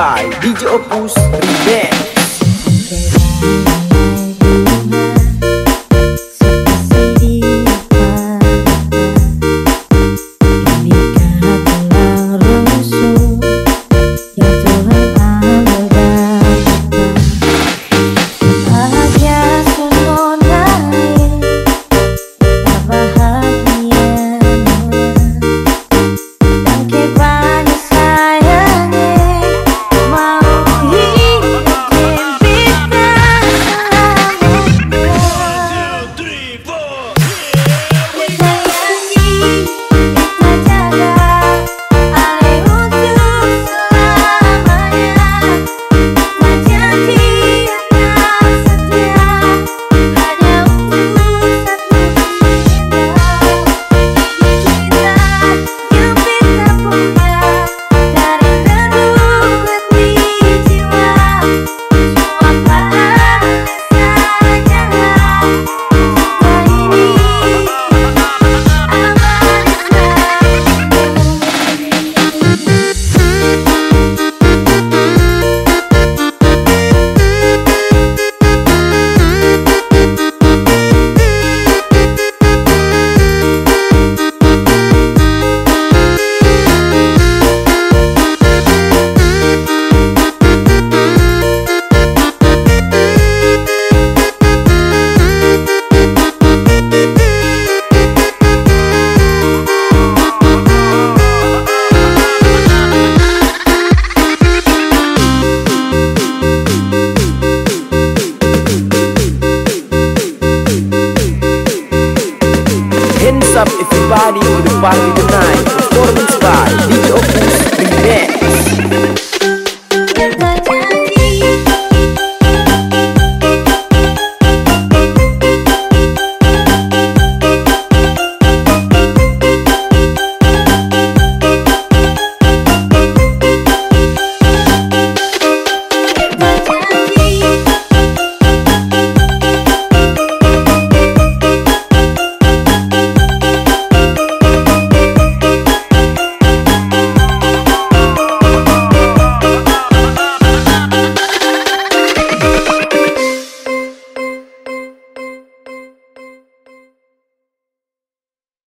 by DJ Opus Remix. party, the party tonight.